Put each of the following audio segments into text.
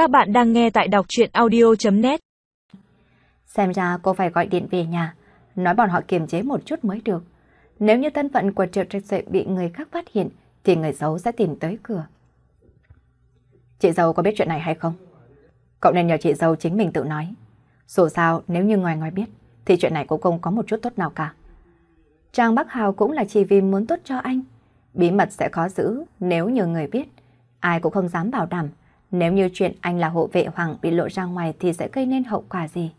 Các bạn đang nghe tại đọc chuyện audio.net Xem ra cô phải gọi điện về nhà, nói bọn họ kiềm chế một chút mới được. Nếu như thân phận của Triệu Trạch Duệ bị người khác phát hiện, thì người xấu sẽ tìm tới cửa. Chị dâu có biết chuyện này hay không? Cậu nên nhờ chị dâu chính mình tự nói. Dù sao, nếu như ngoài ngoài biết, thì chuyện này cũng không có một chút tốt nào cả. Trang Bắc Hào cũng là chỉ vì muốn tốt cho anh. Bí mật sẽ khó giữ nếu nhiều người biết. Ai cũng không dám bảo đảm. Nếu như chuyện anh là hộ vệ hoàng bị lộ ra ngoài thì sẽ gây nên hậu quả gì.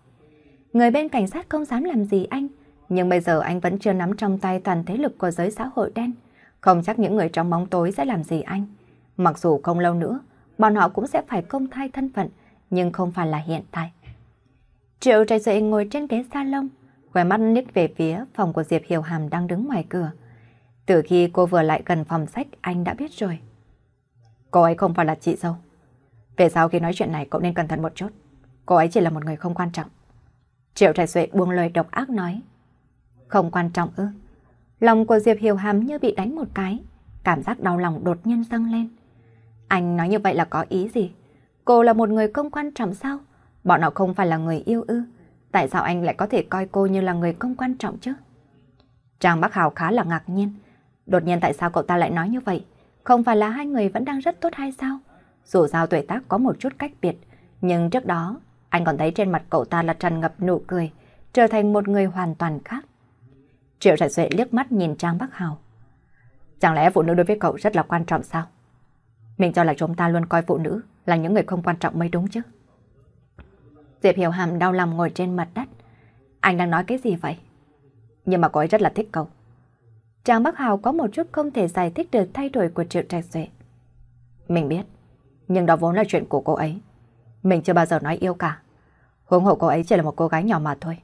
Người bên cảnh sát không dám làm gì anh. Nhưng bây giờ anh vẫn chưa nắm trong tay toàn thế lực của giới xã hội đen. Không chắc những người trong bóng tối sẽ làm gì anh. Mặc dù không lâu nữa, bọn họ cũng sẽ phải công khai thân phận, nhưng không phải là hiện tại. Triệu trái dậy ngồi trên ghế salon, khỏe mắt liếc về phía phòng của Diệp Hiểu Hàm đang đứng ngoài cửa. Từ khi cô vừa lại gần phòng sách, anh đã biết rồi. Cô ấy không phải là chị dâu. Về sau khi nói chuyện này, cậu nên cẩn thận một chút. Cô ấy chỉ là một người không quan trọng. Triệu Trạch Duệ buông lời độc ác nói. Không quan trọng ư. Lòng của Diệp Hiểu Hàm như bị đánh một cái. Cảm giác đau lòng đột nhiên dâng lên. Anh nói như vậy là có ý gì? Cô là một người không quan trọng sao? Bọn họ không phải là người yêu ư? Tại sao anh lại có thể coi cô như là người không quan trọng chứ? Trang Bắc Hào khá là ngạc nhiên. Đột nhiên tại sao cậu ta lại nói như vậy? Không phải là hai người vẫn đang rất tốt hay sao? Dù sao tuổi tác có một chút cách biệt, nhưng trước đó anh còn thấy trên mặt cậu ta là tràn ngập nụ cười, trở thành một người hoàn toàn khác. Triệu Trạch Duệ liếc mắt nhìn Trang Bắc Hào. Chẳng lẽ phụ nữ đối với cậu rất là quan trọng sao? Mình cho là chúng ta luôn coi phụ nữ là những người không quan trọng mới đúng chứ. Diệp Hiểu Hàm đau lòng ngồi trên mặt đất. Anh đang nói cái gì vậy? Nhưng mà cô ấy rất là thích cậu. Trang Bắc Hào có một chút không thể giải thích được thay đổi của Triệu Trạch Duệ. Mình biết, nhưng đó vốn là chuyện của cô ấy. Mình chưa bao giờ nói yêu cả. Huống hộ cô ấy chỉ là một cô gái nhỏ mà thôi.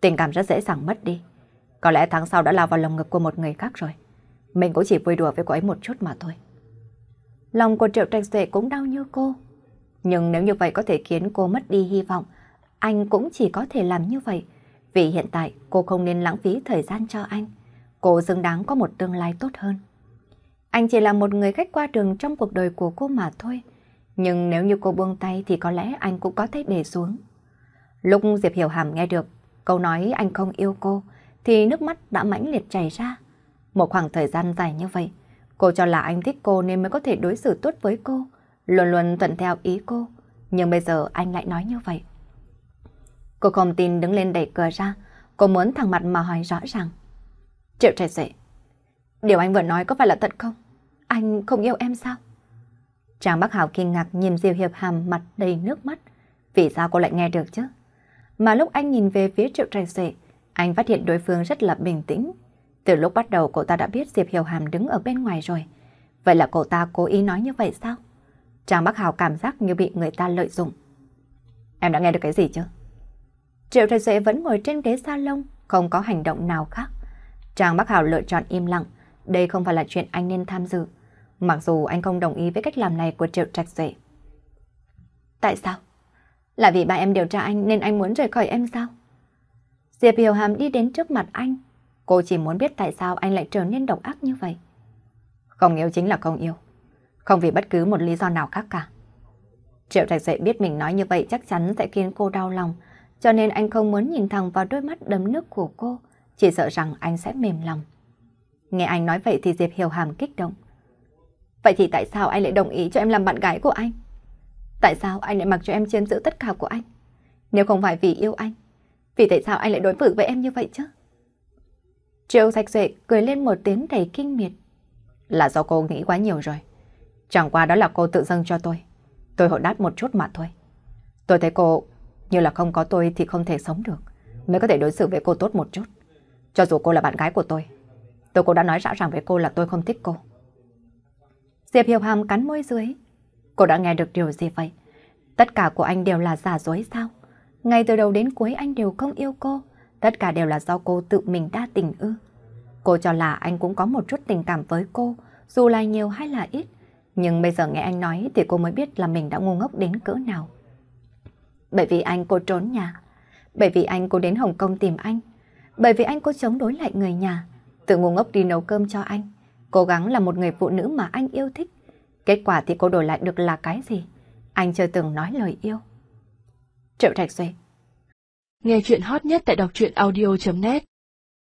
Tình cảm rất dễ dàng mất đi. Có lẽ tháng sau đã lao vào lồng ngực của một người khác rồi. Mình cũng chỉ vui đùa với cô ấy một chút mà thôi. Lòng của Triệu Trạch Duệ cũng đau như cô. Nhưng nếu như vậy có thể khiến cô mất đi hy vọng, anh cũng chỉ có thể làm như vậy. Vì hiện tại cô không nên lãng phí thời gian cho anh. Cô xứng đáng có một tương lai tốt hơn. Anh chỉ là một người khách qua đường trong cuộc đời của cô mà thôi. Nhưng nếu như cô buông tay thì có lẽ anh cũng có thể để xuống. Lúc Diệp Hiểu Hàm nghe được câu nói anh không yêu cô, thì nước mắt đã mãnh liệt chảy ra. Một khoảng thời gian dài như vậy, cô cho là anh thích cô nên mới có thể đối xử tốt với cô, luôn luôn tuân theo ý cô. Nhưng bây giờ anh lại nói như vậy. Cô không tin đứng lên đẩy cửa ra, cô muốn thẳng mặt mà hỏi rõ ràng. Triệu trẻ dậy, điều anh vừa nói có phải là thật không? Anh không yêu em sao? Trang Bắc Hảo kinh ngạc nhìn Diệp Hiệp Hàm mặt đầy nước mắt. Vì sao cô lại nghe được chứ? Mà lúc anh nhìn về phía Triệu Trạch Duệ, anh phát hiện đối phương rất là bình tĩnh. Từ lúc bắt đầu cô ta đã biết Diệp Hiểu Hàm đứng ở bên ngoài rồi. Vậy là cô ta cố ý nói như vậy sao? Trang Bắc Hào cảm giác như bị người ta lợi dụng. Em đã nghe được cái gì chứ? Triệu Trạch Duệ vẫn ngồi trên ghế salon, không có hành động nào khác. Trang Bắc Hào lựa chọn im lặng. Đây không phải là chuyện anh nên tham dự. Mặc dù anh không đồng ý với cách làm này của Triệu Trạch Duệ. Tại sao? Là vì ba em điều tra anh nên anh muốn rời khỏi em sao? Diệp Hiểu Hàm đi đến trước mặt anh. Cô chỉ muốn biết tại sao anh lại trở nên độc ác như vậy. Không yêu chính là không yêu. Không vì bất cứ một lý do nào khác cả. Triệu Trạch Duệ biết mình nói như vậy chắc chắn sẽ khiến cô đau lòng. Cho nên anh không muốn nhìn thẳng vào đôi mắt đấm nước của cô. Chỉ sợ rằng anh sẽ mềm lòng. Nghe anh nói vậy thì Diệp Hiểu Hàm kích động. Vậy thì tại sao anh lại đồng ý cho em làm bạn gái của anh? Tại sao anh lại mặc cho em chiếm giữ tất cả của anh? Nếu không phải vì yêu anh, vì tại sao anh lại đối xử với em như vậy chứ? Triệu sạch duệ cười lên một tiếng đầy kinh miệt. Là do cô nghĩ quá nhiều rồi. Chẳng qua đó là cô tự dâng cho tôi. Tôi hội đáp một chút mà thôi. Tôi thấy cô như là không có tôi thì không thể sống được. Mới có thể đối xử với cô tốt một chút. Cho dù cô là bạn gái của tôi. Tôi cũng đã nói rõ ràng với cô là tôi không thích cô. Diệp Hiểu Hàm cắn môi dưới. Cô đã nghe được điều gì vậy? Tất cả của anh đều là giả dối sao? Ngay từ đầu đến cuối anh đều không yêu cô. Tất cả đều là do cô tự mình đa tình ư. Cô cho là anh cũng có một chút tình cảm với cô, dù là nhiều hay là ít. Nhưng bây giờ nghe anh nói thì cô mới biết là mình đã ngu ngốc đến cỡ nào. Bởi vì anh cô trốn nhà. Bởi vì anh cô đến Hồng Kông tìm anh. Bởi vì anh cô chống đối lại người nhà. Tự ngu ngốc đi nấu cơm cho anh. Cố gắng là một người phụ nữ mà anh yêu thích. Kết quả thì cô đổi lại được là cái gì? Anh chưa từng nói lời yêu. Triệu Trạch duy Nghe chuyện hot nhất tại đọc truyện audio.net